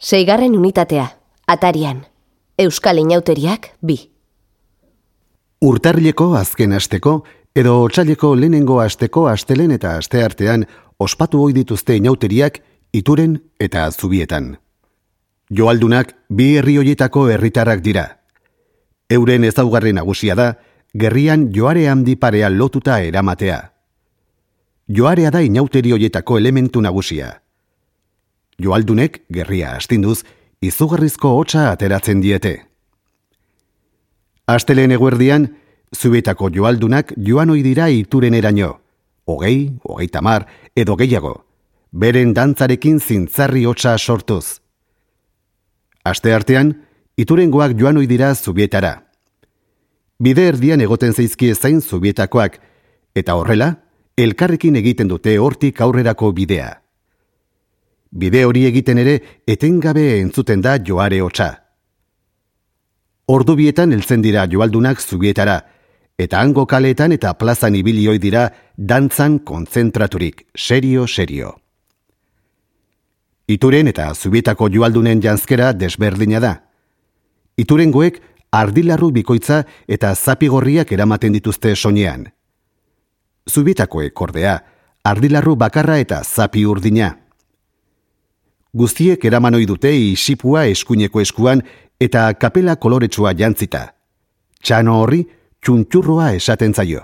Seigarren unitatea, atarian. Euskal Inauteriak, bi. Urtarrileko azken asteko edo otsaileko lehenengo asteko astelen eta asteartean ospatu ohi dituzte inauteriak ituren eta zubietan. Joaldunak bi herri hoietako herritarrak dira. Euren ezaugarri nagusia da, gerrian joare handi parea lotuta eramatea. Joarea da inauteri hoietako elementu nagusia. Joaldunek, gerria astinduz, izugarrizko hotza ateratzen diete. Asteleen eguerdian, zubietako joaldunak joan dira ituren eraino, hogei, hogei tamar, edo gehiago, beren dantzarekin zintzarri hotza sortuz. Aste artean, iturengoak joan dira zubietara. Bide erdian egoten zaizkie zain zubietakoak, eta horrela, elkarrekin egiten dute hortik aurrerako bidea. Bide hori egiten ere etengabe entzuten da joare hotza. Ordubietan heltzen dira joaldunak zubietara, eta hango kaleetan eta plazan ibilioi dira dantzan konzentraturik, serio-serio. Ituren eta zubietako joaldunen janzkera desberdina da. Iturengoek ardilarru bikoitza eta zapigorriak eramaten dituzte soinean. Zubietakoek ordea, ardilarru bakarra eta zapi urdina. Guztiek eraman ohi dute isipua eskuineko eskuan eta kapela koloretsua jantzita. Txano horri txuntxurroa esaten zaio.